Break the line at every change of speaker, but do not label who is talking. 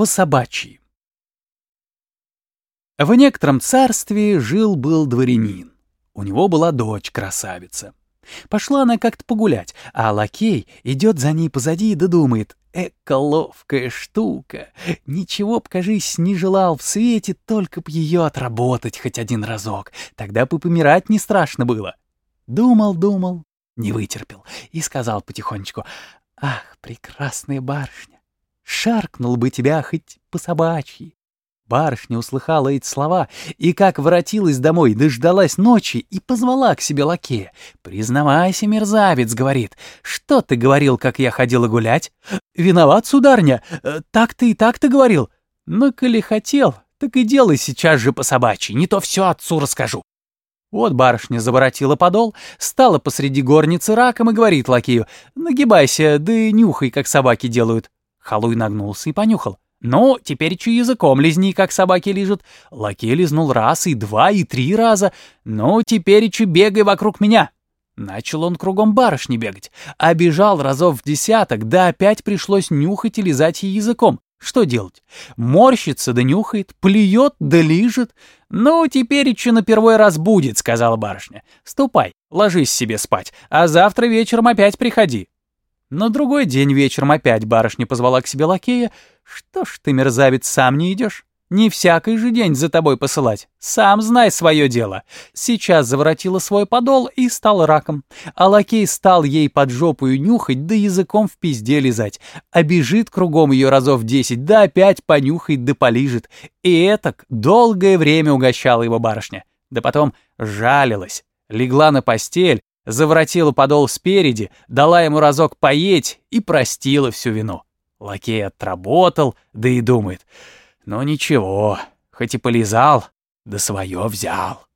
по собачьи. В некотором царстве жил-был дворянин. У него была дочь-красавица. Пошла она как-то погулять, а лакей идет за ней позади и додумает. Эка ловкая штука. Ничего б, кажись, не желал в свете, только б ее отработать хоть один разок. Тогда бы помирать не страшно было. Думал, думал, не вытерпел и сказал потихонечку. «Ах, прекрасная барышня, шаркнул бы тебя хоть по собачьи. Барышня услыхала эти слова и как воротилась домой, дождалась ночи и позвала к себе лакея. «Признавайся, мерзавец», — говорит, — «что ты говорил, как я ходила гулять?» «Виноват, сударня, э, так ты и так ты говорил». «Ну, коли хотел, так и делай сейчас же по собачьи, не то все отцу расскажу». Вот барышня заворотила подол, стала посреди горницы раком и говорит лакею, «Нагибайся, да нюхай, как собаки делают». Халуй нагнулся и понюхал. «Ну, теперь чу языком лизни, как собаки лижут». Лакей лизнул раз, и два, и три раза. «Ну, теперь чу бегай вокруг меня». Начал он кругом барышни бегать, а бежал разов в десяток, да опять пришлось нюхать и лизать ей языком. Что делать? Морщится да нюхает, плюет да лижет. «Ну, теперь еще на первый раз будет», — сказала барышня. «Ступай, ложись себе спать, а завтра вечером опять приходи». На другой день вечером опять барышня позвала к себе лакея. «Что ж ты, мерзавец, сам не идешь? Не всякий же день за тобой посылать. Сам знай свое дело». Сейчас заворотила свой подол и стал раком. А лакей стал ей под жопу нюхать, да языком в пизде лизать. А бежит кругом ее разов десять, да опять понюхает да полижет. И этак долгое время угощала его барышня. Да потом жалилась. Легла на постель, заворотила подол спереди, дала ему разок поесть и простила всю вину. Лакей отработал, да и думает, ну ничего, хоть и полезал, да свое взял.